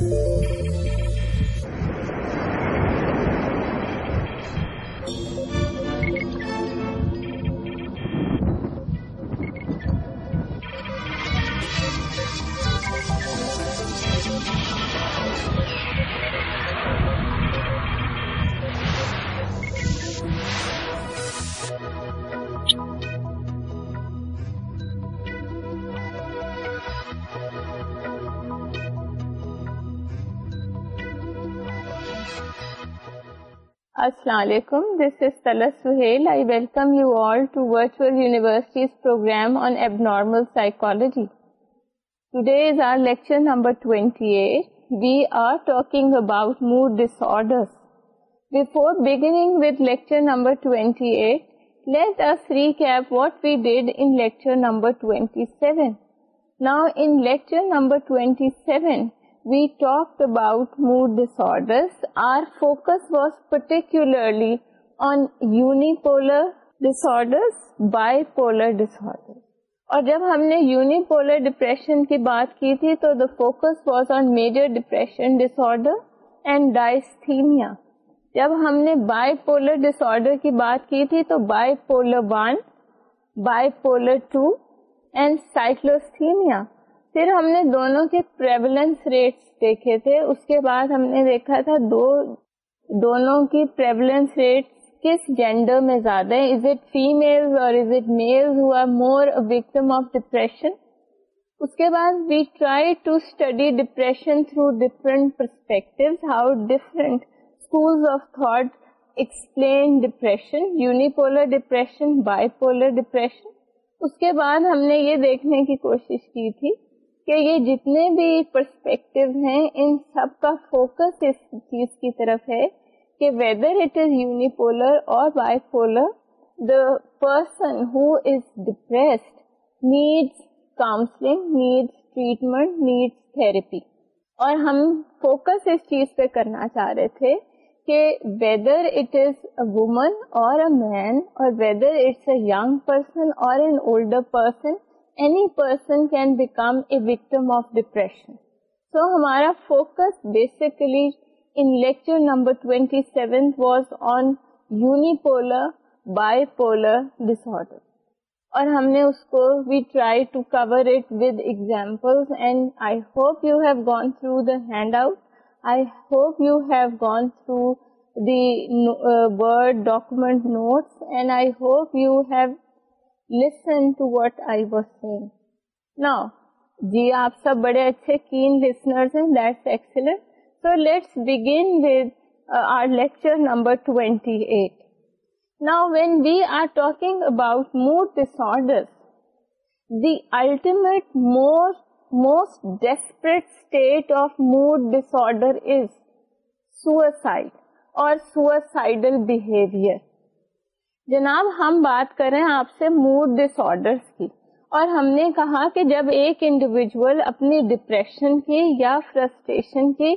Thank you. جی ٹوڈیزرٹی we orders we talk about mood disorder related اور جب ہم نے یونیپولر ڈپریشن کی بات کی تھی تو the focus was on major depression disorder and dysthymia جب ہم نے بائی پولر ڈس آرڈر کی بات کی تھی تو bipolar one bipolar two and cyclothymia پھر ہم نے دونوں کے کس جینڈر زیادہ ہے از اٹ فیمل اور اس کے بعد we try to study depression through different perspective how different of thought explain depression unipolar depression polar depression اس کے بعد ہم نے یہ دیکھنے کی کوشش کی تھی کہ یہ جتنے بھی پرسپیکٹو ہیں ان سب کا فوکس اس چیز کی طرف ہے کہ ویدر اٹ از یونیپولر اور bipolar the person who is depressed needs counselling needs treatment needs therapy اور ہم فوکس اس چیز پہ کرنا چاہ رہے تھے کہ whether it is a woman اور اے مین اور whether it's a young person اور an older person any person can become a victim of depression. So, our focus basically in lecture number 27 was on unipolar bipolar disorder. اور ہم نے اس کو we try to cover it with example and I hope you have gone through the handout I hope you have gone through the word document notes and I hope you have ultimate mood ڈسرائڈ اور جناب ہم بات کر رہے ہیں آپ سے mood disorder کی اور ہم نے کہا کہ جب ایک انڈیویجل اپنی ڈپریشن کے یا فرسٹریشن کے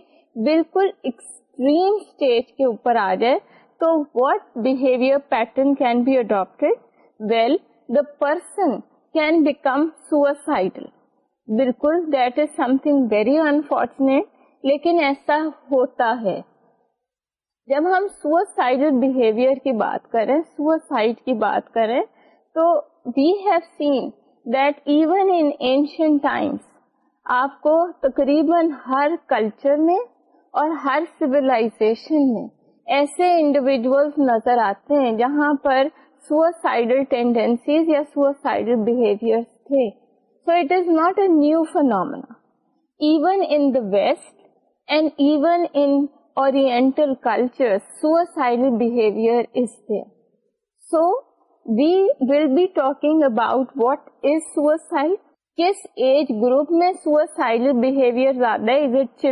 بالکل ایکسٹریم اسٹیج کے اوپر آ جائے تو what behaviour pattern can be adapted well the person can become suicidal بالکل that is something very unfortunate لیکن ایسا ہوتا ہے جب ہم سوسائڈل بہیویئر کی بات کریں سوسائڈ کی بات کریں تو we have seen that even in ancient times آپ کو تقریباً ہر کلچر میں اور ہر سولاشن میں ایسے انڈیویجلس نظر آتے ہیں جہاں پر سوسائڈل ٹینڈینسیز یا سوسائڈل بہیویئر تھے so it is not a new phenomena even in the waste and even in so will be talk about what is کس ایج گروپ میں جن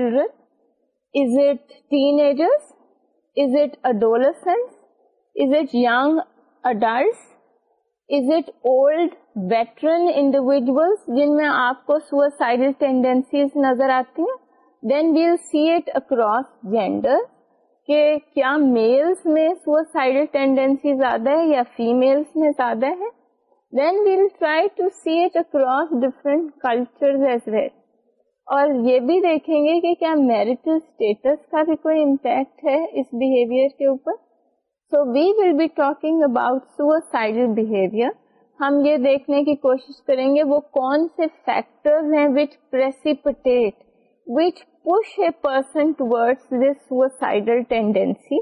میں آپ کو نظر آتی ہیں کیا میلس میں زیادہ ہے اور یہ بھی دیکھیں گے کہ کیا میرٹل کا بھی کوئی امپیکٹ ہے اس بہیویئر کے اوپر so we will be talking about suicidal سائڈل ہم یہ دیکھنے کی کوشش کریں گے وہ کون سے factor push a person towards this suicidal tendency.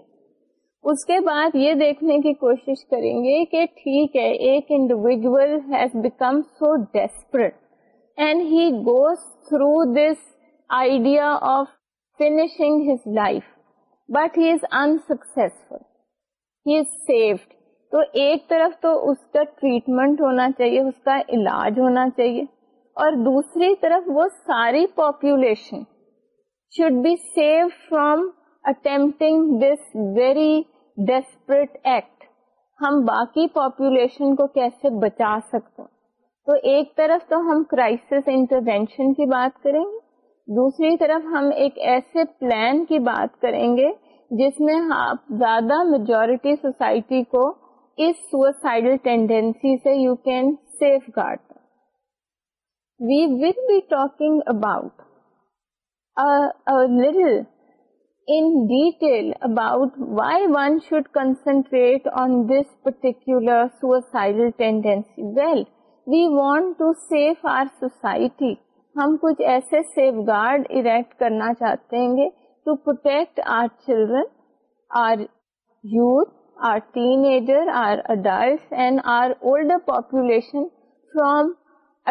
اس کے بعد یہ دیکھنے کی کوشش کریں گے کہ ٹھیک ہے ایک individual has become so desperate and he goes through this idea of finishing his life but he is in he is saved تو ایک طرف تو اس کا ٹریٹمنٹ ہونا چاہیے اس کا علاج ہونا چاہیے اور دوسری طرف وہ ساری population be بیو from attempting this very desperate act ہم باقی پاپولیشن کو کیسے بچا سکتے ہیں تو ایک طرف تو ہم کرائسس انٹروینشن کی بات کریں گے دوسری طرف ہم ایک ایسے پلان کی بات کریں گے جس میں آپ زیادہ میجورٹی سوسائٹی کو اس ٹینڈینسی سے you can safeguard we will be talking about in detail about why one should concentrate on this particular suicidal tendency. Well, we want to save our society. ہم کچھ ایسے safe guard erect کرنا چاہتے ہیں to protect our children our youth our teenager our adult and our older population from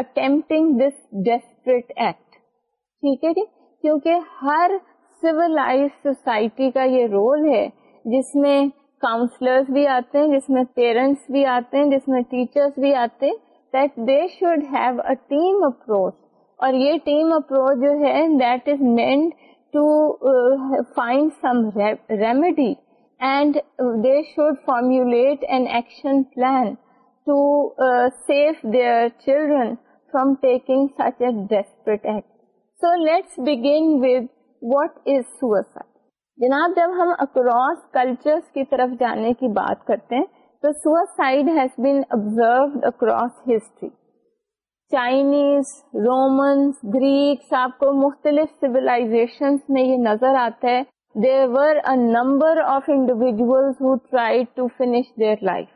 attempting this desperate act ٹھیک ہے جی کیونکہ ہر سولاز society کا یہ رول ہے جس میں کاؤنسلرس بھی آتے ہیں جس میں پیرنٹس بھی آتے ہیں جس میں ٹیچرس بھی آتے ہیں that they should have a team approach اور یہ ٹیم اپروچ جو ہے that is meant to find some remedy and they should formulate an action plan to save their children from taking such a desperate act so let's begin with what is جناب جب ہم across culture کی طرف جانے کی بات کرتے ہیں تو suicide has been observed across history Chinese Romans Greeks آپ کو مختلف سیولاشن میں یہ نظر آتا ہے there were number of individuals who try to finish their life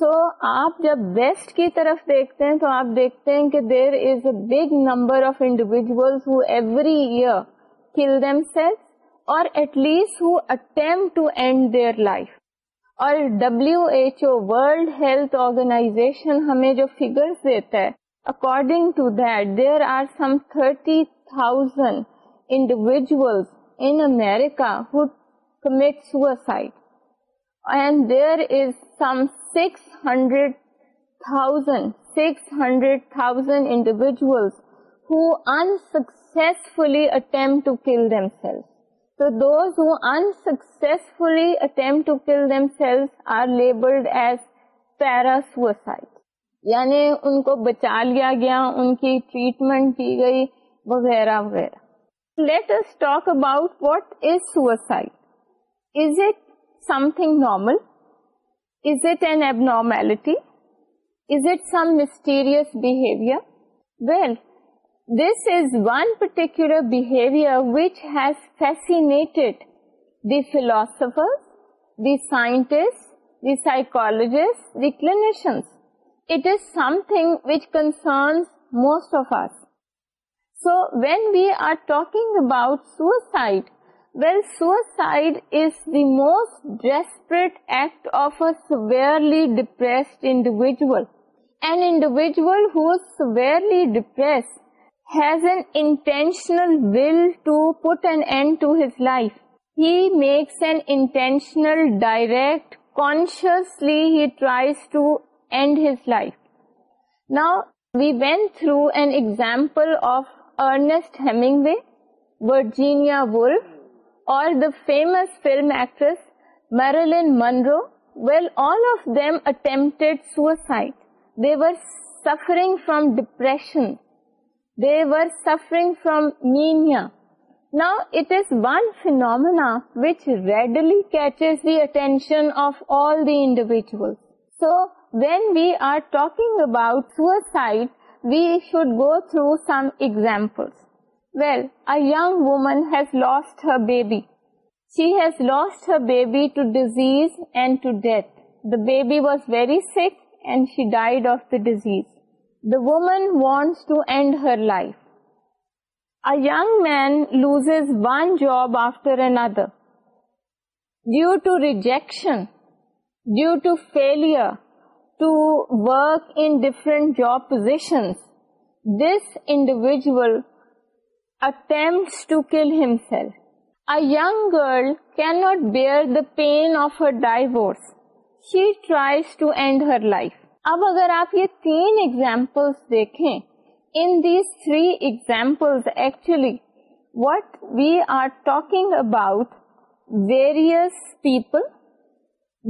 so آپ جب ویسٹ کی طرف دیکھتے ہیں تو آپ دیکھتے ہیں کہ there is a big number of who every year kill themselves اور at least who to end their life اور W H O world health organization ہمیں جو فیگر دیتا ہے according to that there are some thirty thousand individuals in America who commit suicide and there is six hundred thousand six hundred thousand individuals who unsuccessfully kill selves who successfully kill selves are labelled as para suicide یعنی ان کو بچا لیا گیا ان کی treatment کی گئی وغیرہ وغیرہ later talk about what is suicide is it something normal philosopher the psychologist definitions which concerns most of are so we are talk about suicide ویلائڈ is the most desperate act ڈپریسلشنل direct consciously when through an example of Ernest we Virginia و or the famous film actress Marilyn Monroe, well, all of them attempted suicide. They were suffering from depression. They were suffering from mania. Now, it is one phenomena which readily catches the attention of all the individuals. So, when we are talking about suicide, we should go through some examples. Well, a young woman has lost her baby. She has lost her baby to disease and to death. The baby was very sick and she died of the disease. The woman wants to end her life. A young man loses one job after another. Due to rejection, due to failure to work in different job positions, this individual attempt kill heel a young girl can not bear the pain of her divorce she tries to end her life اب اگر آپ یہ تین example دیکھیں in these three example actually what we are talking about various people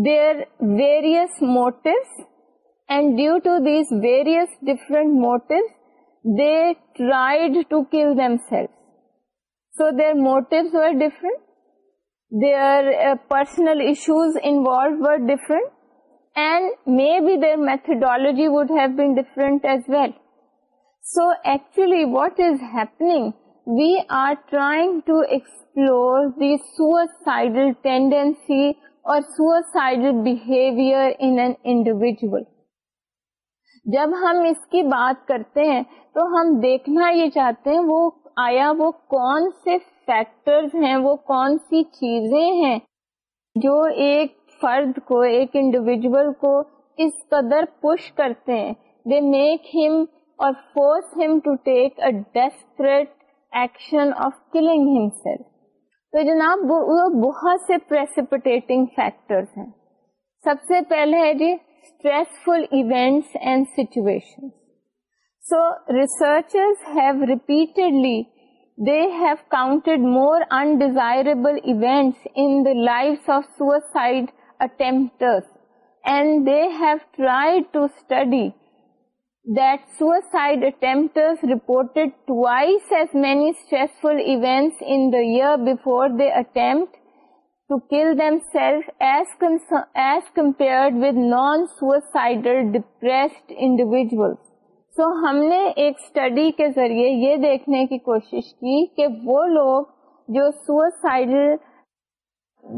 their various motives and due to these various different motives tried to kill themselves so there موٹرنٹ personal methodology view been different well so actually what is happening we are trying to explore individual جب ہم اس کی بات کرتے ہیں تو ہم دیکھنا یہ چاہتے ہیں وہ آیا وہ کون سے فیکٹر وہ کون سی چیزیں ہیں جو ایک فرد کو ایک انڈیویجل کو اس قدر پش کرتے ہیں دے میک ہم اور فورس ہم to take a desperate action of killing ہم تو جناب وہ بہت سے ہیں سب سے پہلے ہے جی سو ریسرچر دے ہیو کا لائفائڈ attempt and they have tried to study that suicide attempts reported many stressful events attempt to kill themselves as, as compared with non-suicidal depressed individuals. So, ہم نے ایک study کے ذریعے یہ دیکھنے کی کوشش کی کہ وہ لوگ جو سوئسائڈل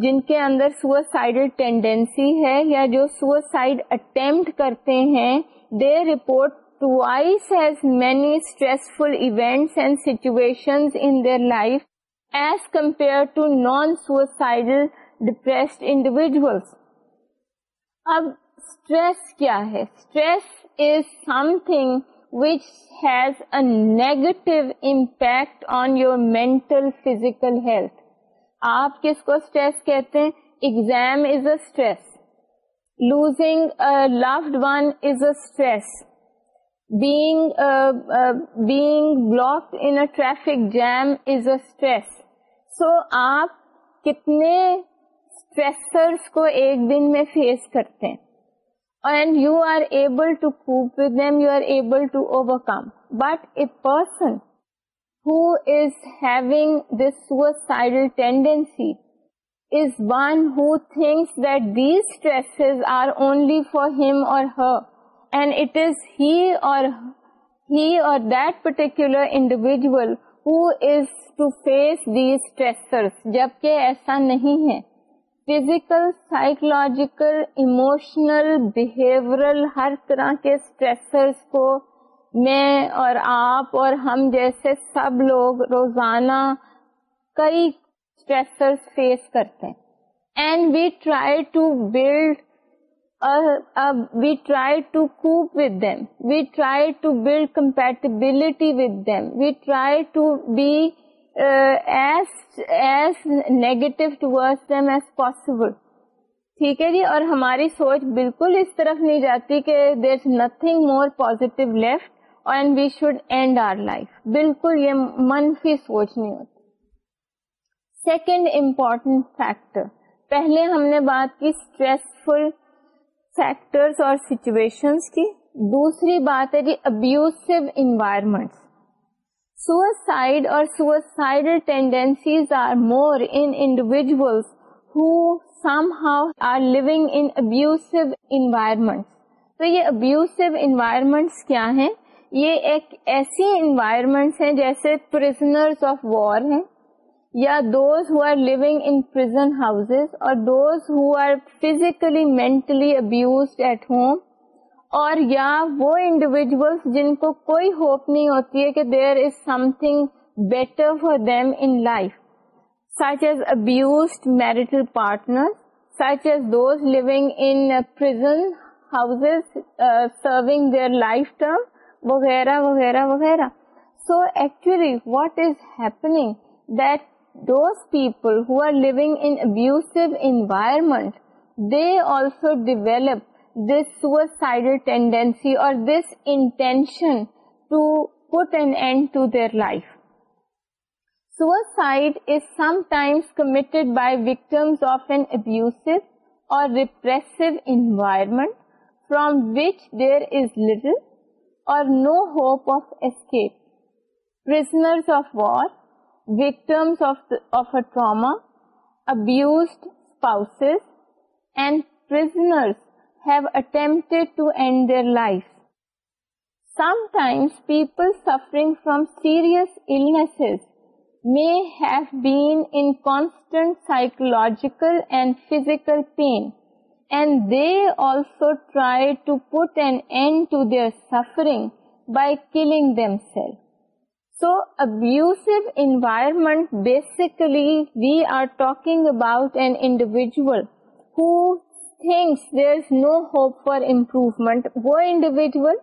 جن کے اندر سوئسائڈل ٹینڈینسی ہے یا جو سوئسائڈ اٹمپٹ کرتے ہیں دے report twice has many stressful events and situation in their life as compare to non suicide depress individuals اب اسٹریس کیا ہے stress is something which has a negative impact on your میں physical health آپ کس کو stress کہتے ہیں exam is a losing loved one is a bag block انفک jam is a so آپ کتنے فیس کرتے and you are able to کوم but a person who is having this suicidal tendency is one who thinks that these stress are only for ہ he or that particular individual ہوا نہیں ہےجیکل emotional behavioural ہر طرح کے stressors کو میں اور آپ اور ہم جیسے سب لوگ روزانہ کئی فیس کرتے and we try to build we try to cope with them we try to build compatible ٹھیک ہے جی اور ہماری سوچ بالکل اس طرف نہیں جاتی کہ there is nothing more positive left and we should end our life بالکل یہ منفی سوچ نہیں ہوتی سیکنڈ امپورٹینٹ فیکٹر پہلے ہم نے بات کی اسٹریسفل فیکٹرس اور سچویشنز کی دوسری بات ہے جی abusive environments suicide or suicidal tendencies are more individuals who somehow are living in abusive environments تو یہ ابیوسو انوائرمنٹس کیا ہیں یہ ایک ایسی انوائرمنٹس ہیں جیسے پرزنرس آف وار ہیں یا those who are living in prison or those who are physically mentally abused at home or یا وہ انڈیویجولس جن کو کوئی ہوپ نہیں ہوتی ہے کہ there is something better for them in life such as abused marital partner such as those living in prison houses serving their life term وغیرہ وغیرہ وغیرہ so actually what is happening that those پیپائٹسو ڈیویلپیشنٹ from which there is low hope of escape victims of of اٹراماس ہےجیکل and physical pain and they also try to put and end to their suffering by killing them cell تو abusive environment basically we are talking about an individual improvement وہ individual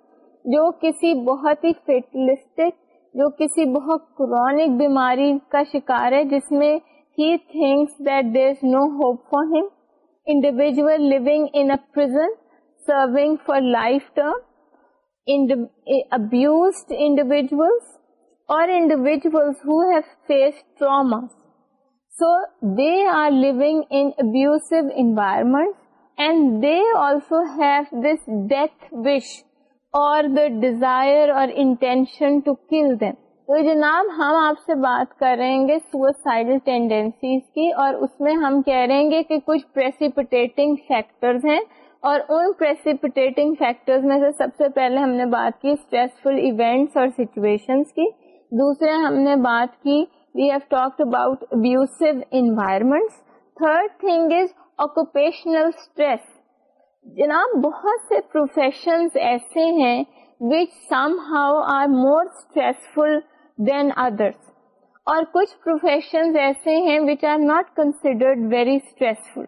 جو کسی بہت ہی fatalistic جو کسی بہت chronic بیماری کا شکار ہے جس میں he thinks that there is no hope for him individual prison serving for life term abused individuals individuals who so they also environment and they also have this death wish or desire or intention تو جناب ہم آپ سے بات کر رہے کی اور اس میں ہم کہہ رہے گے کہ کچھ پریسیپٹیٹنگ فیکٹرز ہیں اور ان پریسیپٹیٹنگ فیکٹرز میں سے سب سے پہلے ہم نے بات کی اسٹریسفل ایونٹس اور سچویشنس کی دوسرے ہم نے بات کی we have talk about environment third thing is occupational stress جناب بہت سے ایسے ہیں which somehow are more stressful than others اور کچھ پروفیشنز ایسے ہیں which are not considered very stressful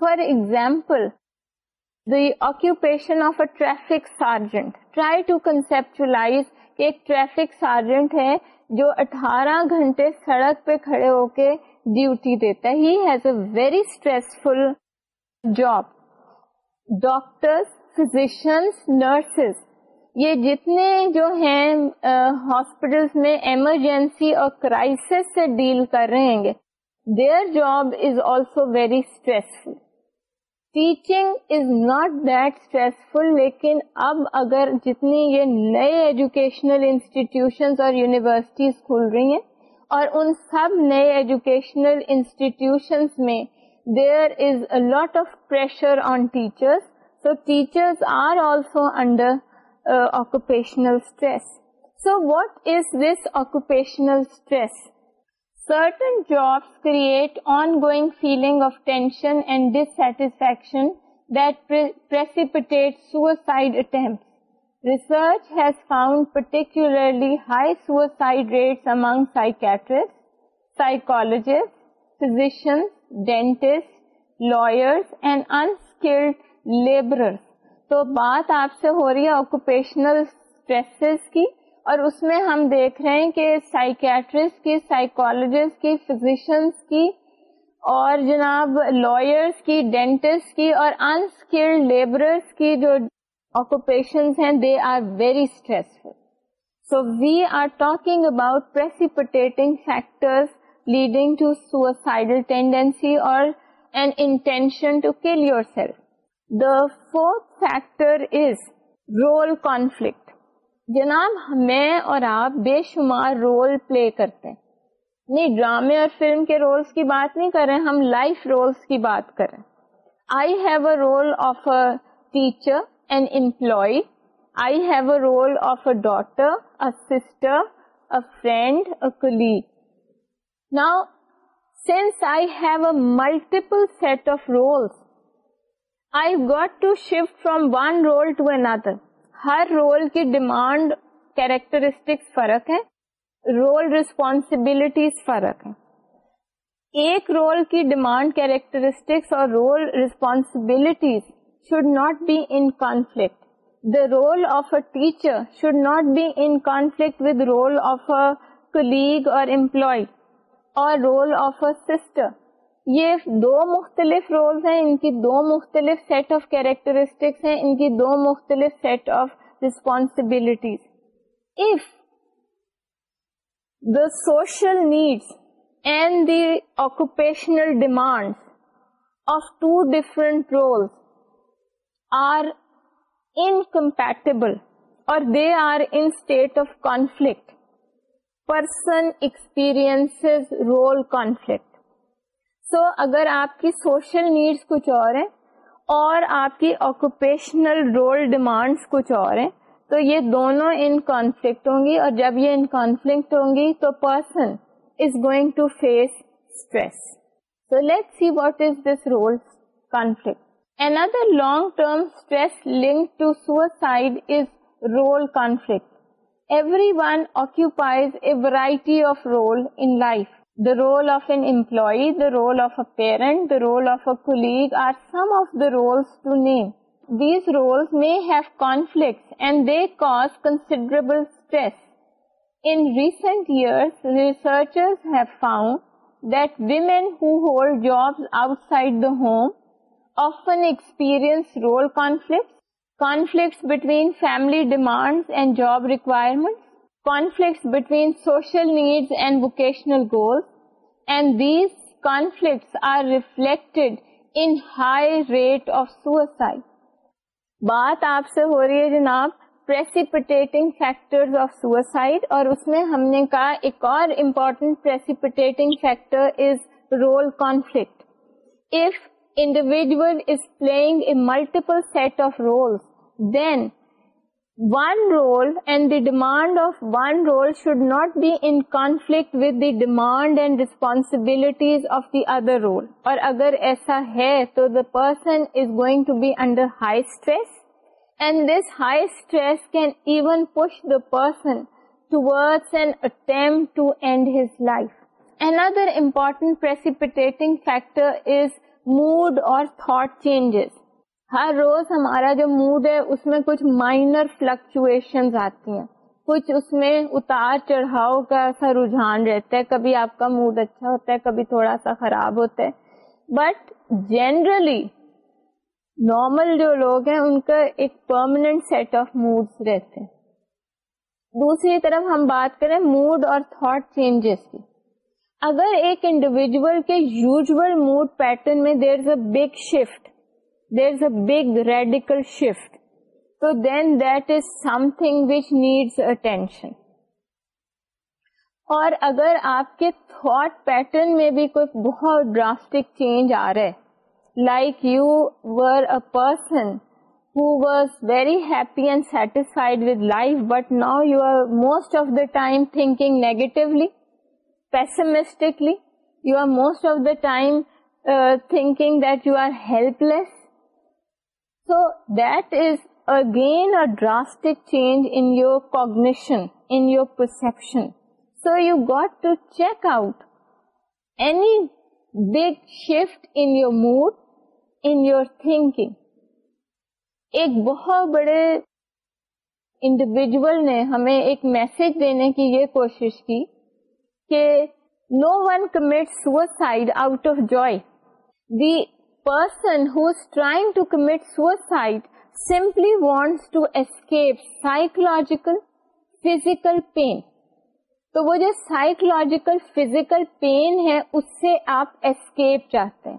for example the occupation of a traffic sergeant try to conceptualise ایک ٹریفک سارجنٹ ہے جو اٹھارہ گھنٹے سڑک پہ کھڑے ہو کے ڈیوٹی دیتا ہے he very stressful job doctor physicians nurses یہ جتنے جو ہیں uh, میں ایمرجنسی اور کرائس سے ڈیل کر رہے ہیں their job is also very stressful teaching is not that stressful لیکن اب اگر جتنی یہ نئے ایجوکیشنل انسٹیٹیوشنس اور یونیورسٹیز کھل رہی ہیں اور ان سب نئے ایجوکیشنل انسٹیٹیوشنس میں there is a lot of pressure on teachers so teachers are also under occupational stress so what is this occupational stress dentist lawyers and unskilled labours تو بات آپ سے ہو رہی ہے آکوپیشنل کی اور اس میں ہم دیکھ رہے ہیں کہ سائکیٹرسٹ کی سائیکولوجسٹ کی فزیشنس کی اور جناب لائرس کی ڈینٹسٹ کی اور انسکلڈ لیبرس کی جو occupation they are very stressful so we are talking about precipitating factor leading to tendency اور the fourth factor is role conflict جناب میں اور آپ بے شمار رول پلے کرتے ہیں نہیں ڈرامے اور فلم کے رولس کی بات نہیں کر رہے ہم لائف رولس کی بات کر ہیں I have a role of a teacher and employee I have a role of a daughter a a sister friend a colleague now since I have a multiple set of roles I got to shift from one role to اندر ہر role کی demand characteristics فرق ہے role responsibilities فرق ہے ایک role کی demand characteristics اور role responsibilities should not be in conflict the role of a teacher should not be in conflict with role of a colleague اور employee اور رول آف اے سسٹر یہ دو مختلف رولز ہیں ان کی دو مختلف سیٹ آف کیریکٹرسٹکس ہیں ان کی دو مختلف set of responsibilities if the social needs and the occupational demand of two different roles are incompatible or they are in state of conflict person experience role conflict so so, اگر آپ کی social needs کچھ اور ہیں اور آپ کی occupational role demands کچھ اور ہیں تو یہ دونوں ان کانفلکٹ ہوں گی اور جب یہ ان کانفلکٹ ہوں گی تو person is going to face stress so let see what is this role conflict another long term stress link to suicide is role conflict everyone occupies a variety of role in life رولمپلائی the role of a parent the role of a colleague are some of the roles role میں cause considerable recent years researcher ہوم آفنسپئنس role conflict conflicts between family demand and job requirement conflicts conflicts between social needs and and vocational goals these are reflected in high rate of suicide. بات آپ سے ہو رہی ہے جناب factor اور اس میں ہم نے کہا ایک اور امپورٹنٹ امپورٹینٹنگ فیکٹرکٹ اف انڈیویجل از پلگ a multiple set of roles than one role and the demand of one role should not be in conflict with the demand and responsibilities of the other role اور اگر ایسا ہے تو the person is going to be under high stress and this high stress can even push the person ٹوپ his life another امپورٹنٹنگ factor is mood اور ہر روز ہمارا جو موڈ ہے اس میں کچھ مائنر فلکچویشن آتی ہیں کچھ اس میں اتار چڑھاؤ کا سا رجحان رہتا ہے کبھی آپ کا موڈ اچھا ہوتا ہے کبھی تھوڑا سا خراب ہوتا ہے بٹ جنرلی نارمل جو لوگ ہیں ان کا ایک پرماننٹ سیٹ آف موڈس رہتے ہیں دوسری طرف ہم بات کریں موڈ اور تھاٹ چینجز کی اگر ایک انڈیویجل کے یوزل موڈ پیٹرن میں there is a big shift there is a big radical shift تو then that is something which needs attention اور اگر آپ کے تھوٹ پیٹرن میں بھی کوئی بہت ڈراسٹک چینج آ رہا ہے like you were person who was very happy and satisfied with life but نا you are most of the time thinking negatively پیسمسٹکلیٹ of the time thinking that you are helpless so that is again drastic change in your cognition in your perception so you got to check out any big sure mood in your thinking ایک بہت بڑے individual نے ہمیں ایک message دینے کی یہ کوشش کی کہ no one commit your side out of جو person to commit suicide simply wants physical pain تو وہ جو سائکولوجیکل فیزیکل پین ہے اس سے آپ اسکیپ چاہتے ہیں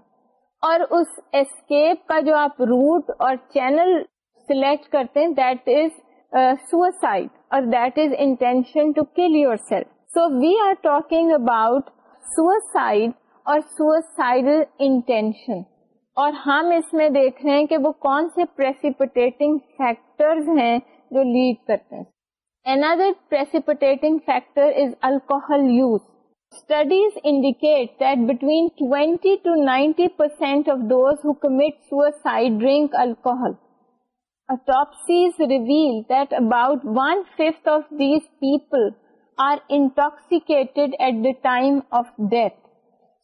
اور اس ایسکیپ کا جو آپ روٹ اور چینل سلیکٹ کرتے ہیں دیٹ از سوسائڈ اور that is intention to kill yourself so we are talking about suicide اور سوسائڈل انٹینشن اور ہم اس میں دیکھ رہے ہیں کہ وہ کون سے پریسیپٹیٹنگ فیکٹرز ہیں جو لیڈ کرتے ہیں Another precipitating factor is alcohol use. Studies indicate that between 20 to 90 percent of those who commit suicide drink alcohol. Autopsies reveal that about one-fifth of these people are intoxicated at the time of death.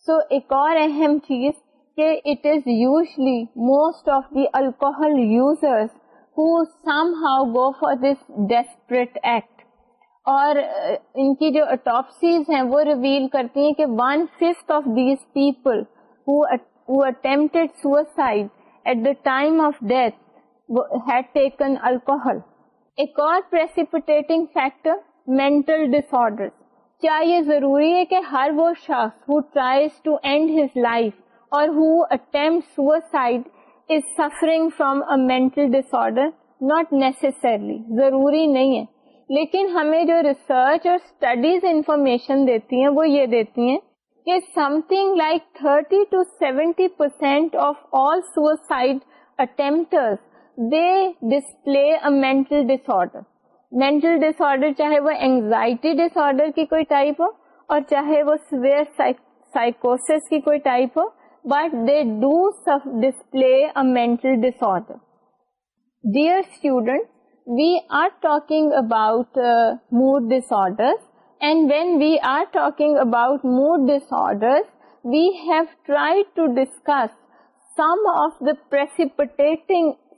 So, ایک اور اہم چیز الکلر الکحل ایک اور یہ ضروری ہے کہ ہر میں ضروری نہیں ہے لیکن ہمیں جو ریسرچ اور اسٹڈیز انفارمیشن دیتی ہیں وہ یہ دیتی ہیں کہ something like thirty to seventy percent of آلسائڈ attempt display disorder mental disorder چاہے وہ اینگائٹی ڈس آرڈر کی کوئی ٹائپ ہو اور چاہے وہ سوئروس کی کوئی ٹائپ ہو بٹ دے ڈو سف ڈسپلے میں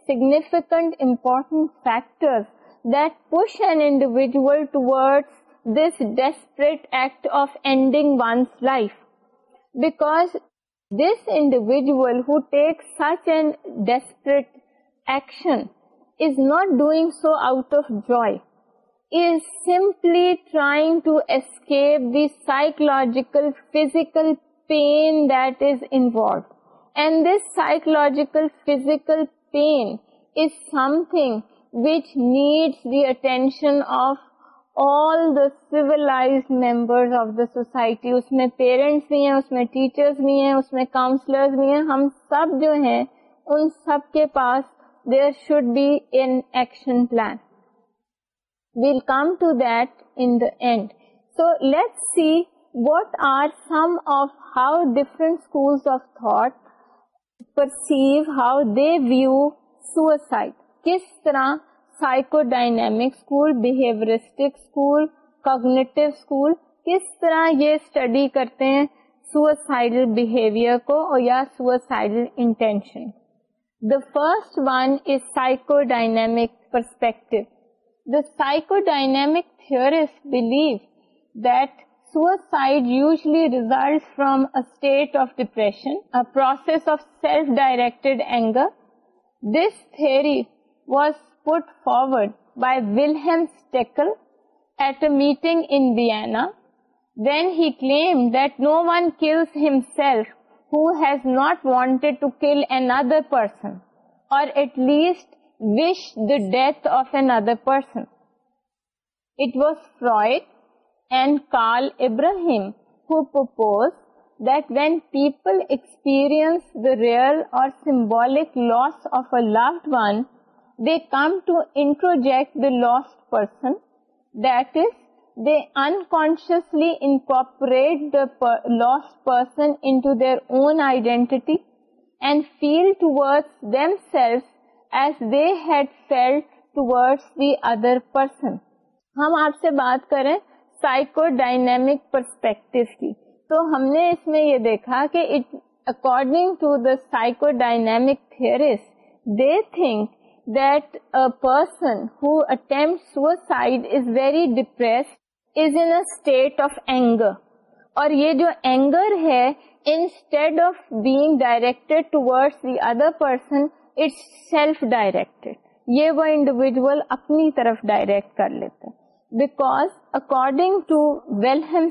significant important factor that push an individual toward this desperate act of ending one's life because This individual who takes such an desperate action is not doing so out of joy, is simply trying to escape the psychological, physical pain that is involved. And this psychological, physical pain is something which needs the attention of اس اس اس میں میں میں بھی بھی بھی ہیں ہیں ہیں ہم سب جو ہیں ان سب کے پاس be an action plan well come to that and so let see what are of how different school of thought perceive how دائڈ کس طرح psychodynamic school behaviourist school cognitive school کس طرح یہ اسٹڈی کرتے ہیں سوسائڈل بہیویئر کو اور یا suicidal intention the first one is psychodynamic perspective the psychodynamic theorists believe that suicide usually result from a state of depression process of self directed anger this theory was put forward by Wilhelm Stekel at a meeting in Vienna. Then he claimed that no one kills himself who has not wanted to kill another person, or at least wish the death of another person. It was Freud and Carl Ibrahim who proposed that when people experience the real or symbolic loss of a loved one, come to introject the lost person they is they in the other person ہم آپ سے بات کریں psycho dynamic perspective کی تو ہم نے اس میں یہ دیکھا کہ it according to the psychodynamic they think that a a person who attempts suicide is is very depressed in state of anger. اور یہ یہ جو ہے وہ انڈیویژل اپنی طرف ڈائریکٹ کر لیتا ہے لیتے اکارڈنگ ٹو ویلکل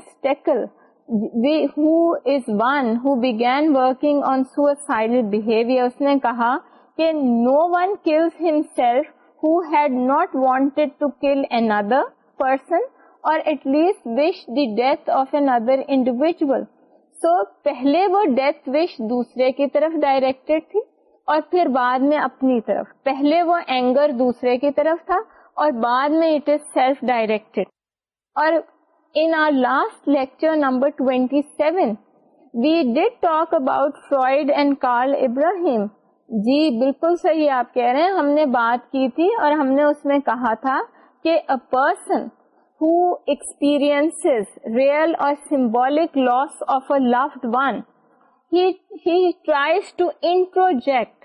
اس نے کہا کہ no one kills himself who had not wanted to kill another person اور at least wish the death of N other individual so پہلے وہ ڈیتھ وش دوسرے کی طرف ڈائریکٹڈ تھی اور پھر بعد میں اپنی طرف پہلے وہ اینگر دوسرے کی طرف تھا اور بعد میں اٹ از سیلف ڈائریکٹڈ اور in our last lecture number 27 seven we did talk about Freud and Karl Abraham جی بالکل صحیح آپ کہہ رہے ہیں ہم نے بات کی تھی اور ہم نے اس میں کہا تھا کہ a person who experience real or symbolic loss of a loved one he tries to introject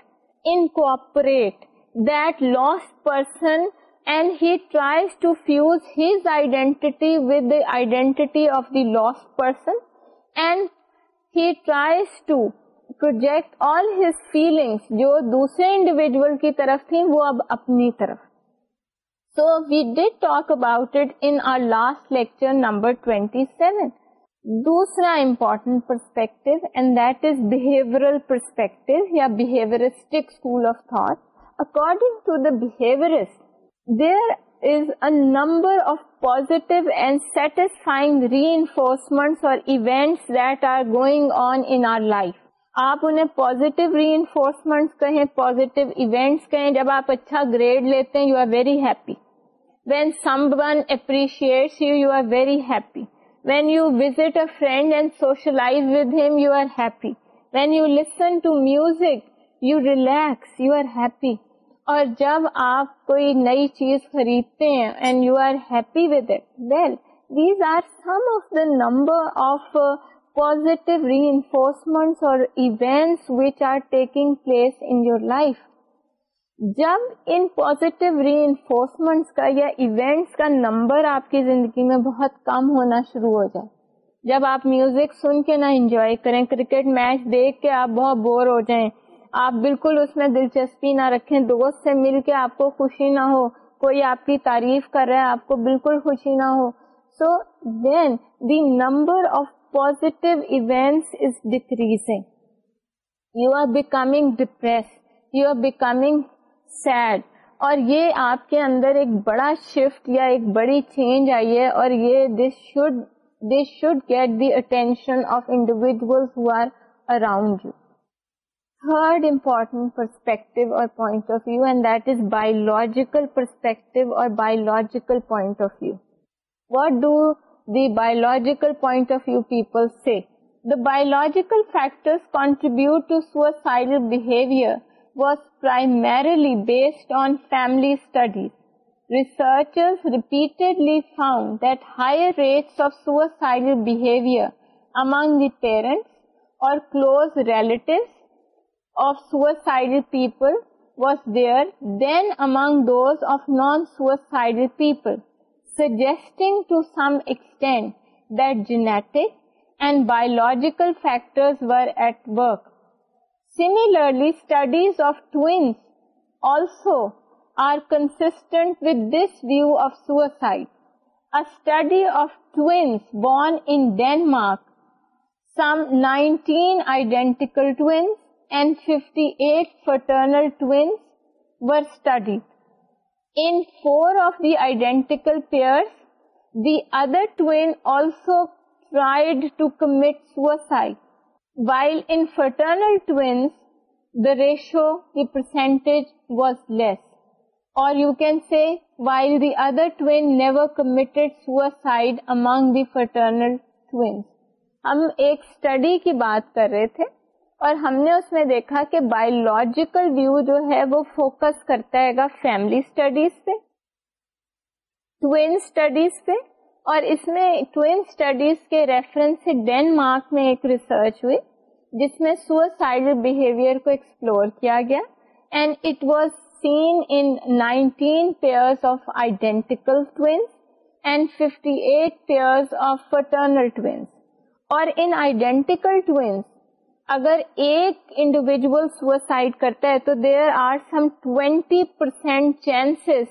incorporate that loss person and he tries to fuse his identity with identity of the loss person and he tries to project all his feelings جو دوسرے individual کی طرف تھیں وہ اب اپنی طرف so we did talk about it in our last lecture number 27 دوسرا important perspective and that is behavioural perspective یا behaviouristic school of thought according to the behaviourist there is a number of positive and satisfying reinforcements or events that are going on in our life. آپ انہیں positive reinforcement کہیں positive events کہیں جب آپ اچھا grade لیتے ہیں you are very happy when someone appreciate you you are very happy when you visit a friend and socialise with him you are happy when you listen to music you relax you are happy اور جب آپ کوئی نئی چیز خریدتے ہیں and you are happy with it well these are some of the number of positive reinforcements or events which are taking place in your life. جب ان پوزیٹو ری انفورسمنٹس کا یا ایونٹس کا نمبر آپ کی زندگی میں بہت کم ہونا شروع ہو جائے جب آپ میوزک سن کے نہ انجوائے کریں کرکٹ میچ دیکھ کے آپ بہت بور ہو جائیں آپ بالکل اس میں دلچسپی نہ رکھیں دوست سے مل کے آپ کو خوشی نہ ہو کوئی آپ کی تعریف کر رہا ہے آپ کو بالکل خوشی نہ ہو so then the number of positive events is decreasing. You You are are becoming becoming depressed. sad. اور اور یہ یہ آپ کے اندر ایک ایک بڑا شفٹ یا بڑی چینج آئی ہے this this should should get the attention of decrease who are around you third important perspective or point of view and that is biological perspective or biological point of view what do parents relate people was there then among those naan people suggesting to some extent genetical factors of ٹوینسوٹنٹ وس view of suicide identical fifty eight fraternal other twin also tried to commit وائلس the ratio کی percentage was less اور other twin نیورگ the فرٹرنل ہم ایک study کی بات کر رہے تھے اور ہم نے اس میں دیکھا کہ بایولوجیکل ویو جو ہے وہ فوکس کرتا ہے گا فیملی اسٹڈیز پہ ٹوین اسٹڈیز پہ اور اس میں اسٹڈیز کے ریفرنس سے ڈینمارک میں ایک ریسرچ ہوئی جس میں سوسائڈل بہیویئر کو ایکسپلور کیا گیا and it was seen in nineteen pairs of identical and fifty eight pairs of پٹرنل or in identical اگر ایک انڈیویجل سوسائڈ کرتا ہے تو there are some twenty پرسینٹیکل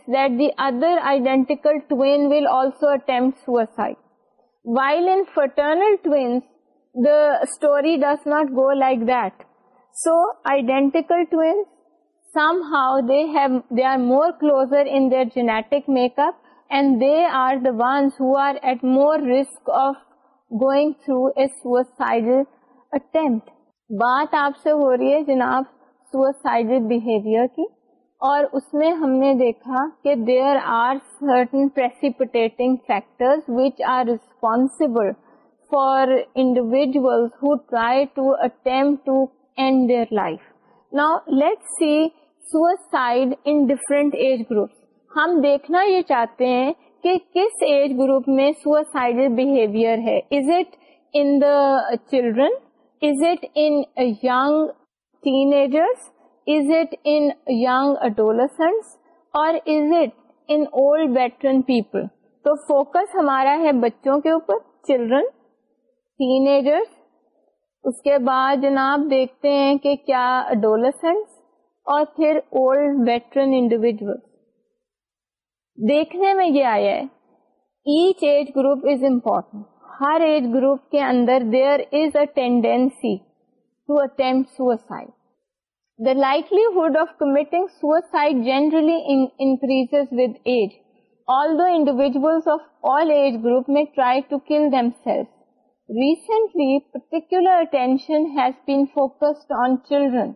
while and fraternal go like that so identical twins some how they have they are more closer in their genetic make up and they are the ones who are at more risk of going through a suicidal attempt بات آپ سے ہو رہی ہے جناب suicide behaviour کی اور اس میں ہم نے دیکھا کہ there are certain precipitating factor which are responsible for individual who try to attempt to end their life نا let see suicide in different age group ہم دیکھنا یہ چاہتے ہیں کہ کس ایج گروپ میں سوسائڈ بہیویئر ہے is it in the children is it in young agers is it in young adolescents or is it in بیٹرن people تو فوکس ہمارا ہے بچوں کے اوپر چلڈرن ٹیجر اس کے بعد جناب دیکھتے ہیں کہ کیا اڈولسنٹس اور پھر اولڈ ویٹرن انڈیویجل دیکھنے میں یہ آیا ہے each age group is important ہر ایج گروپ کے اندر there is a tendency to attempt suicide the likelihood of committing suicide generally increase with age all do individuals of all age group میں try to kill themselves recently particular attention has been focused on children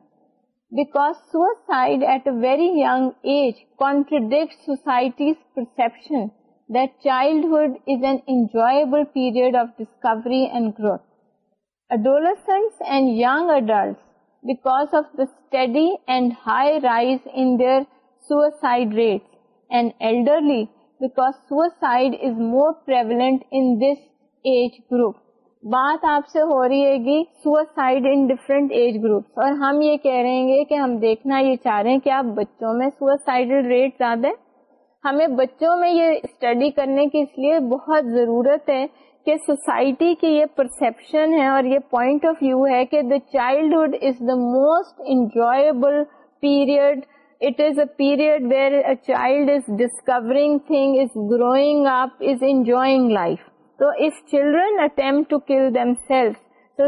because suicide at a very young age contradict societies perception that childhood is an enjoyable period of discovery and growth. Adolescents and young adults, because of the steady and high rise in their suicide rates, and elderly, because suicide is more prevalent in this age group. بات آپ سے ہو رہی ہے گی ان age groups اور ہم یہ کہہ رہے ہیں کہ ہم دیکھنا یہ چاہ رہے ہیں کہ آپ بچوں میں ریٹ زیادہ ہے ہمیں بچوں میں یہ اسٹڈی کرنے کی اس لیے بہت ضرورت ہے کہ سوسائٹی کی یہ پرسپشن ہے اور یہ پوائنٹ آف ویو ہے کہ the childhood is the most enjoyable period it is a period where a child is discovering thing is growing up is enjoying life تو if children attempt to kill self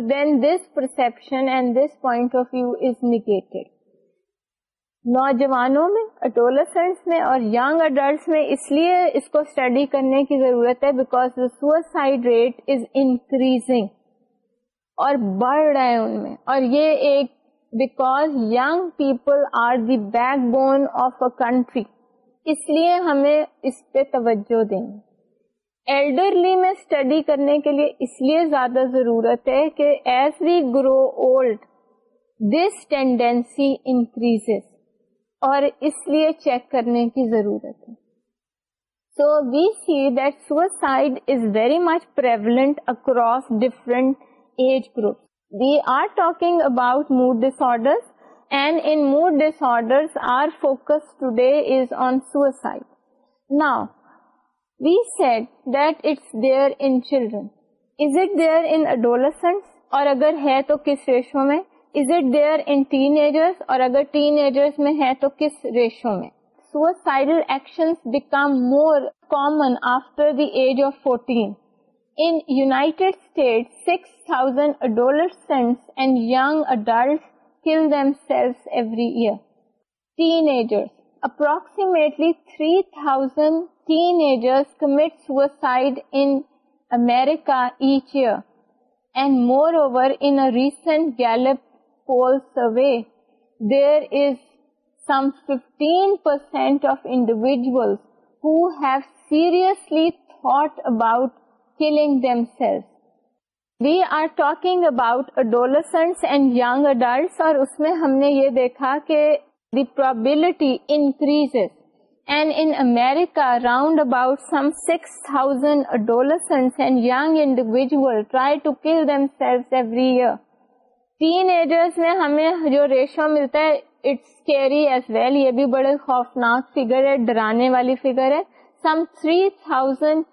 then this perception and this point of view is negated نوجوانوں میں اڈولسنٹس میں اور یگ adults میں اس لیے اس کو study کرنے کی ضرورت ہے the suicide rate is increasing اور بڑھ رہے ہے ان میں اور یہ ایک because young people are the backbone of a country اس لیے ہمیں اس پہ توجہ دیں ایلڈرلی میں اسٹڈی کرنے کے لیے اس لیے زیادہ ضرورت ہے کہ as we grow old this tendency increases اور اس لیے چیک کرنے کی ضرورت ہے so we see that suicide is very much prevalent across different age group we are talking about mood disorder and in mood disorder our focus today is on suicide now we said that it's there in children is it there in adolescent اور اگر ہے تو کس ratio میں is it in teenagers اور اگر teacher میں ہیں تو کس ریشو میں age of in united state six thousand and young adults kill themselves ایوریجر approximately three thousand attempt suicide in America each year and more over in recent Gallup there is of individuals ہوگا young adults اور اس میں ہم نے یہ دیکھا کہ the probability increase and in America round about some six thousand adolescents and young individual try to kill self every year teenagers میں ہمیں جو ریشو ملتا ہے اٹس کیری ایز ویل یہ بھی بڑے خوفناک فگر ہے ڈرانے والی فگر ہے some three thousand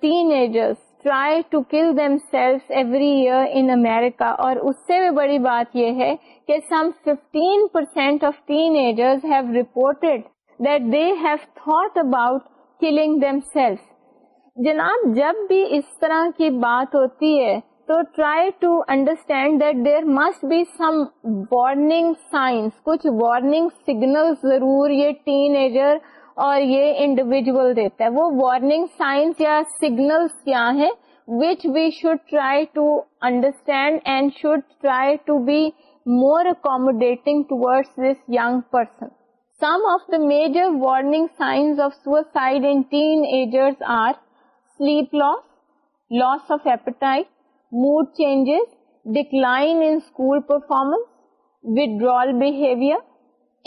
teenagers try to kill themselves every year in America اور اس سے بھی بڑی بات یہ ہے کہ some fifteen percent of teenagers have reported that they have thought about killing themselves جناب جب بھی اس طرح کی بات ہوتی ہے تو try to understand that there must be some warning signs کچھ وارننگ سگنل ضرور یہ ٹین ایجر اور یہ انڈیویجل دیتا ہے وہ وارننگ سائنس یا سگنل کیا ہیں which we should try to understand and should try to be more accommodating towards this young person some of the major warning signs of suicide in teen are are sleep loss loss of mood changes decline انفارمنس withdrawal behaviour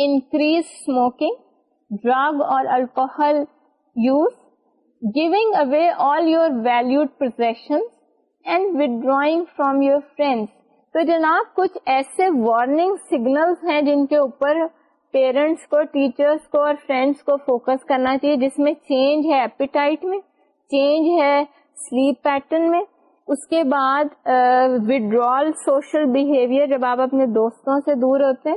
increase smoking drug اور alcohol use giving away all your value praying from your friends تو جناب کچھ ایسے warning signal ہیں جن کے اوپر parents کو ٹیچرس کو اور فرینڈس کو فوکس کرنا چاہیے جس میں چینج ہے ایپیٹائٹ میں چینج ہے سلیپ پیٹرن میں اس کے بعد وڈرال سوشل بہیویئر جب آپ اپنے دوستوں سے دور ہوتے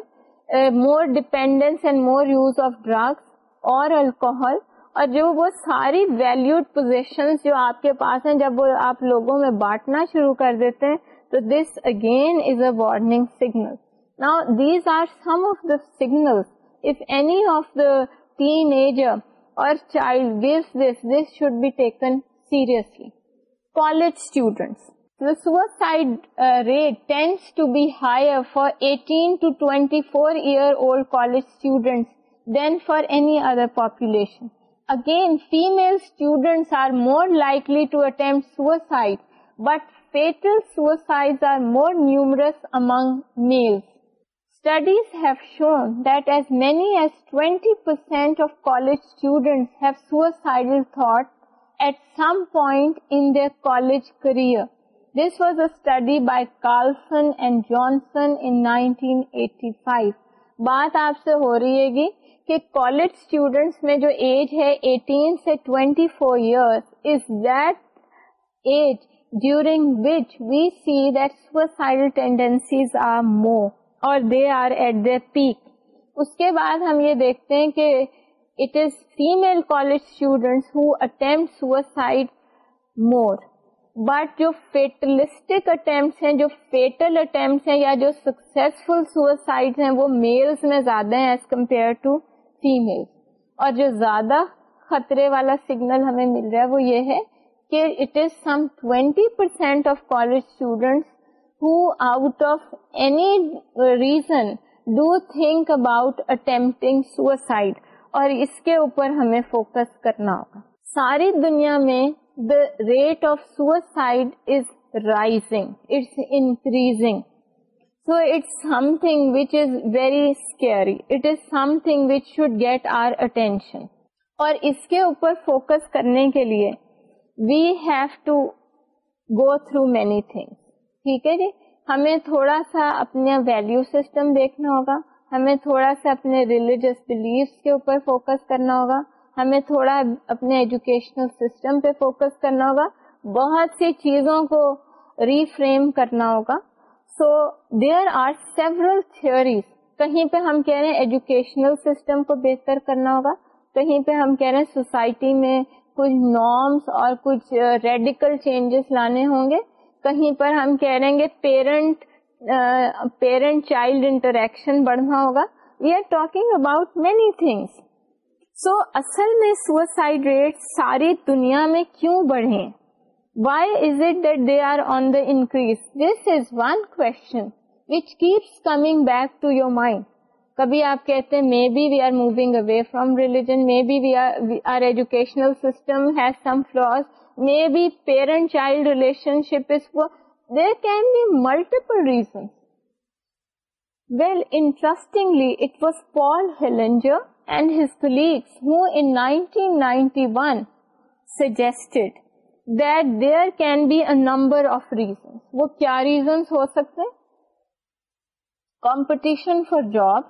ہیں more dependence and more use of drugs اور الکوہل اور جو وہ ساری ویلیوڈ پوزیشن جو آپ کے پاس ہیں جب وہ آپ لوگوں میں بانٹنا شروع کر دیتے ہیں تو this again is a warning signal these are some of the signal if any of the ten ager اور child gives this this should be taken seriously again females among male studies many as twenty percent students 1985 بات آپ سے ہو رہی ہے گی کہ college students میں جو ایج ہے 18 سے ایجینٹی فور ٹینڈینسیز آر مور اور they are at the peak اس کے بعد ہم یہ دیکھتے ہیں کہ it is female college students more but جو سکسفل ہیں وہ میلس میں زیادہ ہیں ایز کمپیئر اور جو زیادہ خطرے والا سگنل ہمیں مل رہا ہے وہ یہ ہے کہ it is some twenty percent of college students out of any reason do think about attempting اور اس کے اوپر ہمیں فوکس کرنا ہوگا ساری دنیا میں the rate of suicide is rising it's increasing so something which should get our attention اور اس کے اوپر فوکس کرنے کے لیے we have to go through many thing ٹھیک ہے جی ہمیں تھوڑا سا اپنا ویلو سسٹم دیکھنا ہوگا ہمیں تھوڑا سا اپنے ریلیجس بلیفس کے اوپر فوکس کرنا ہوگا ہمیں تھوڑا اپنے ایجوکیشنل سسٹم پہ فوکس کرنا ہوگا بہت سی چیزوں کو ری فریم کرنا ہوگا so there are several theories کہیں پہ ہم کہہ رہے ہیں ایجوکیشنل سسٹم کو بہتر کرنا ہوگا کہیں پہ ہم کہہ رہے ہیں سوسائٹی میں کچھ نارمس اور کچھ ریڈیکل uh, چینجز لانے ہوں گے کہیں پر ہم کہہ رہے ہیں پیرنٹ پیرنٹ چائلڈ انٹریکشن بڑھنا ہوگا we are talking about many things so اصل میں ریٹ ساری دنیا میں کیوں بڑھے why is it that they are on the increase this is one question which keeps coming back to your mind کبھی آپ کہتے ہیں maybe we are moving away from religion maybe we are educational system has some flaws maybe parent child relationship is multiplex ninety once there can be a number of reasons وہ کیا reasons ہو سکتے competition for job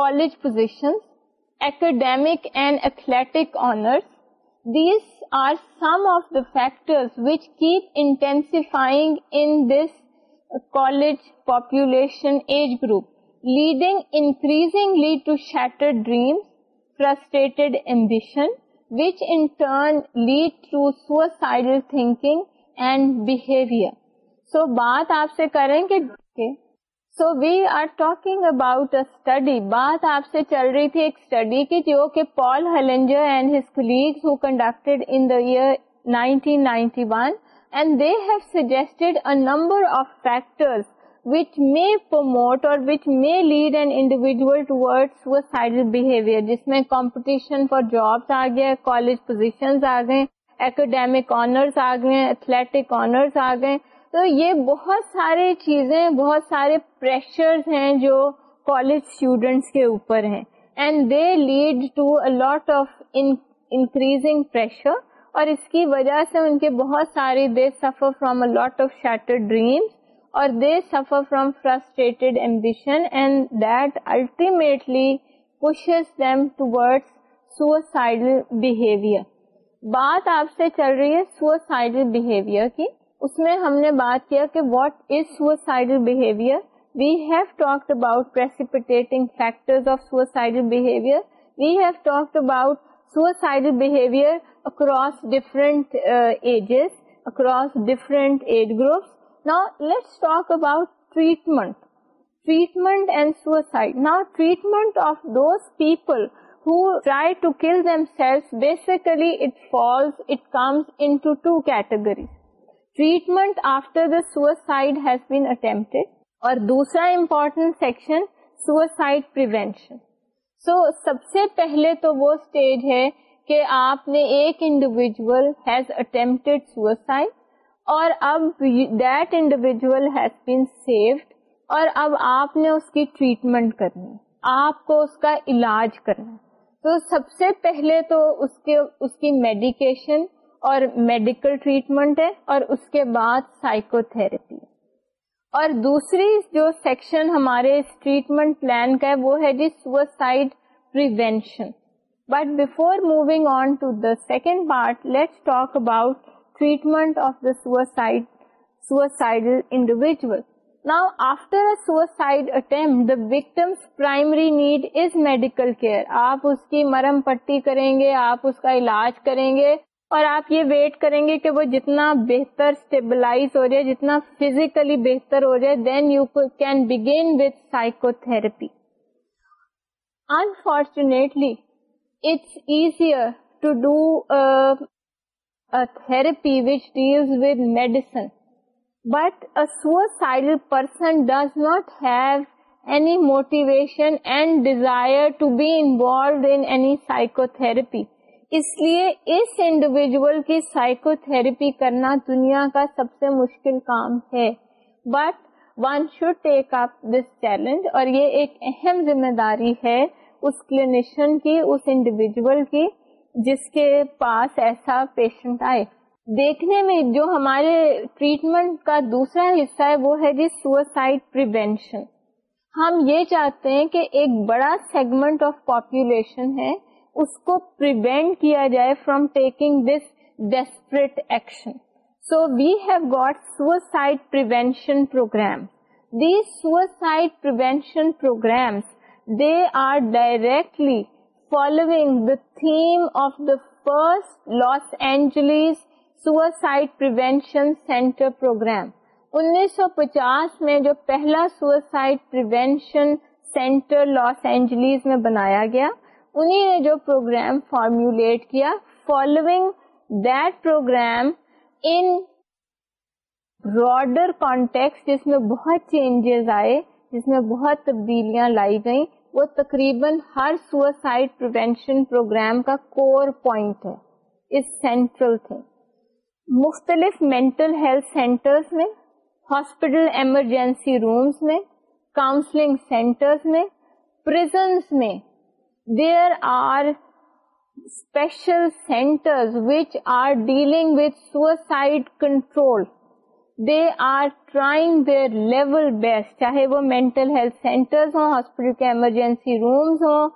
college position academic and athletic honours these factors college population age group leading increasing lead to shatter dreams frustrated ambition which annoyed thinking and behaviour so بات آپ سے کریں گے so we are talking about آپ سے چل رہی تھی ایک اسٹڈی کی جو کہ پالینجر وچ مے پروموٹ اور جس میں کمپٹیشن فار جابس آ گیا کالج پوزیشنس آ گئے ایکڈیمک آنرس آ گئے اتلیٹک آنرس آ گئے تو یہ بہت سارے چیزیں بہت سارے پریشرز ہیں جو کالج اسٹوڈینٹس کے اوپر ہیں and they lead to a lot of increasing pressure اور اس کی وجہ سے ان کے بہت سارے they suffer from a lot of shatter dreams اور they suffer from frustrated ambition and that ultimately pushes them suicidal behaviour بات آپ سے چل رہی ہے سوسائڈل بہیویئر کی اس میں ہم نے بات کیا کہ what is suicidal behaviour we have talked about precipitating factor of suicidal behaviour we have talked about suicidal behaviour across different ages across different age groups نا let's talk about treatment treatment and suicide نا treatment of those people who try to kill themselves basically it falls it comes into two categories treatment after the suicide has been attempted اور دوسرا important section suicide prevention so سب سے پہلے تو وہ stage ہے کہ آپ نے ایک انڈیویجل ہیز اٹمپٹیڈ سوئسائڈ اور اب that individual has been saved اور اب آپ نے اس کی ٹریٹمنٹ کرنی آپ کو اس کا علاج کرنا تو سب سے پہلے تو اس کے اس کی میڈیکیشن اور میڈیکل ٹریٹمنٹ ہے اور اس کے بعد سائیکو تھراپی اور دوسری جو سیکشن ہمارے اس ٹریٹمنٹ پلان کا ہے وہ ہے جی suicide prevention but before moving on to the second part let's talk about treatment of the suicide suicidal individual Now, after a suicide attempt, the victim's primary need is medical care. آپ اس کی مرم پٹی کریں گے آپ اس کا علاج کریں گے اور آپ یہ ویٹ کریں گے کہ وہ جتنا بہتر اسٹیبلائز ہو جائے جتنا فزیکلی بہتر ہو جائے then you can begin with to therapy therapy which deals with medicine but suicidal person does not have any motivation and desire to be involved in psychotherapy اس لیے اس انڈیویجل کی psychotherapy کرنا دنیا کا سب سے مشکل کام ہے but one should take up this challenge اور یہ ایک اہم ذمہ داری ہے اس کلینیشن کی اس انڈیویجل کی جس کے پاس ایسا پیشنٹ آئے دیکھنے میں جو ہمارے ٹریٹمنٹ کا دوسرا حصہ ہے وہ ہے جی سوسائڈ پریونشن ہم یہ چاہتے ہیں کہ ایک بڑا سیگمنٹ آف پاپولیشن ہے اس کو پریوینٹ کیا جائے from taking this desperate action so we have got suicide prevention programme these suicide prevention programmes they are directly following the theme of the first Los Angeles suicide prevention centre programme انیس سو پچاس میں جو پہلا suicide prevention centre Los Angeles میں بنایا گیا نے جو پروگرام فارمولیٹ کیا following that programme in broader context جس میں بہت چینجز آئے جس میں بہت تبدیلیاں لائی گئیں وہ تقریباً ہر سوسائڈ پروینشن پروگرام کا کور پوائنٹ ہے اس سینٹرل تھے مختلف مینٹل ہیلتھ سینٹرز میں ہاسپٹل ایمرجنسی رومز میں کاؤنسلنگ سینٹرز میں پرزنس میں centres which are dealing with suicide control they are trying level best چاہے وہ مینٹل ہیلتھ سینٹر ہوں ہاسپیٹل کے ایمرجنسی رومس ہوں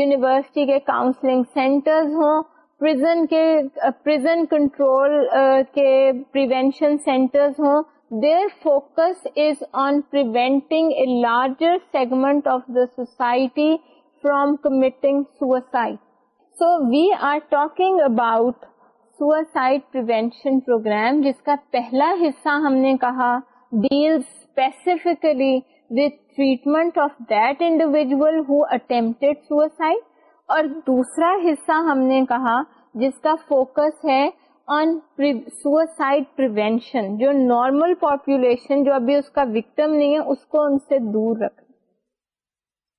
یونیورسٹی کے کاؤنسلنگ سینٹرز ہوں سینٹرز uh, uh, ہوں دیر فوکس از آنٹنگ larger segment of the society from committing so we are talk اباؤٹنگ نے دوسرا حصہ ہم نے کہا جس کا فوکس ہے نارمل پاپولیشن جو ابھی اس کا وکٹم نہیں ہے اس کو ان سے دور رکھنا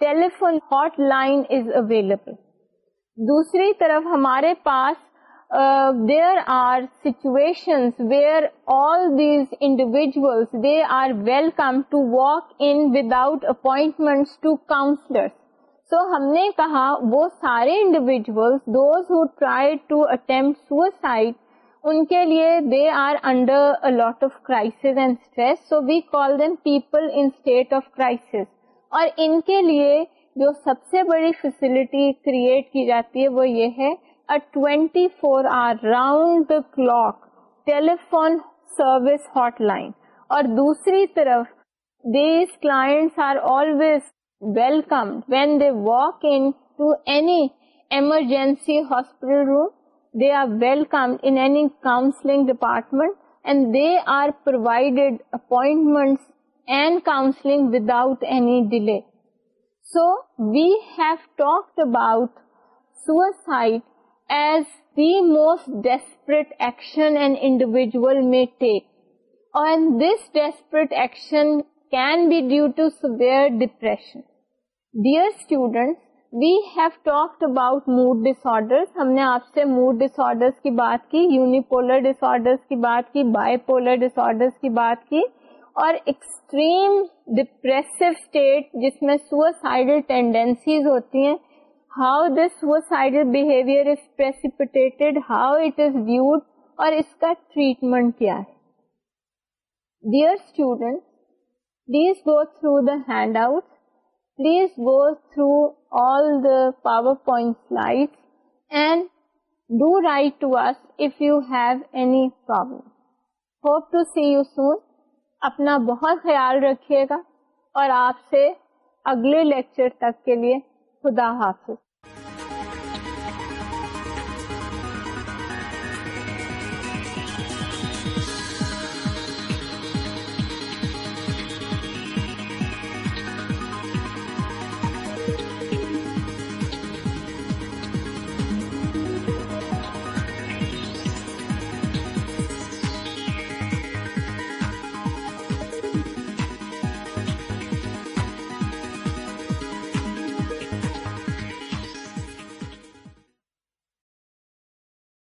telephone hotline is available دوسری طرف ہمارے پاس there are situation where all these they are welcome to walk in without appointment to counsellor so ہم نے کہا وہ سارے individuals those who try to attempt suicide ان کے لیے دے آر انڈر آف انڈرس and stress so we call people in state of peoples اور ان کے لیے جو سب سے بڑی فیسلٹی کریٹ کی جاتی ہے وہ یہ ہے twenty four round telephone service hotline اور دوسری طرف these clients are always welcome when they walk in to any emergency hospital room they are welcome انی department and they are provided appointments and counselling without any delay so we've talked about suicide as the most desperate ایکشنجوئل میں آپ سے mood ڈسڈر کی بات کی unipolar ڈسڈر کی بات کی بائیپولر ڈس آرڈر کی بات کی اور ایکسٹریم ڈپریسو اسٹیٹ جس میں ٹینڈینسیز ہوتی ہیں how this suicidal behaviour is how it is viewed اور اس کا ٹریٹمنٹ کیا ہے dear student please go through the handout please go through all the PowerPoint light and do write to us if you have any problem hope to see you soon اپنا بہت خیال رکھیے گا اور آپ سے اگلے lecture تک کے لیے خدا حافظ